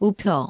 우표.